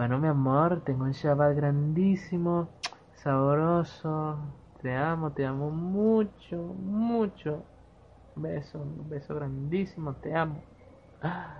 Bueno, mi amor, tengo un Shabbat grandísimo, sabroso. Te amo, te amo mucho, mucho. Beso, un beso grandísimo, te amo. ¡Ah!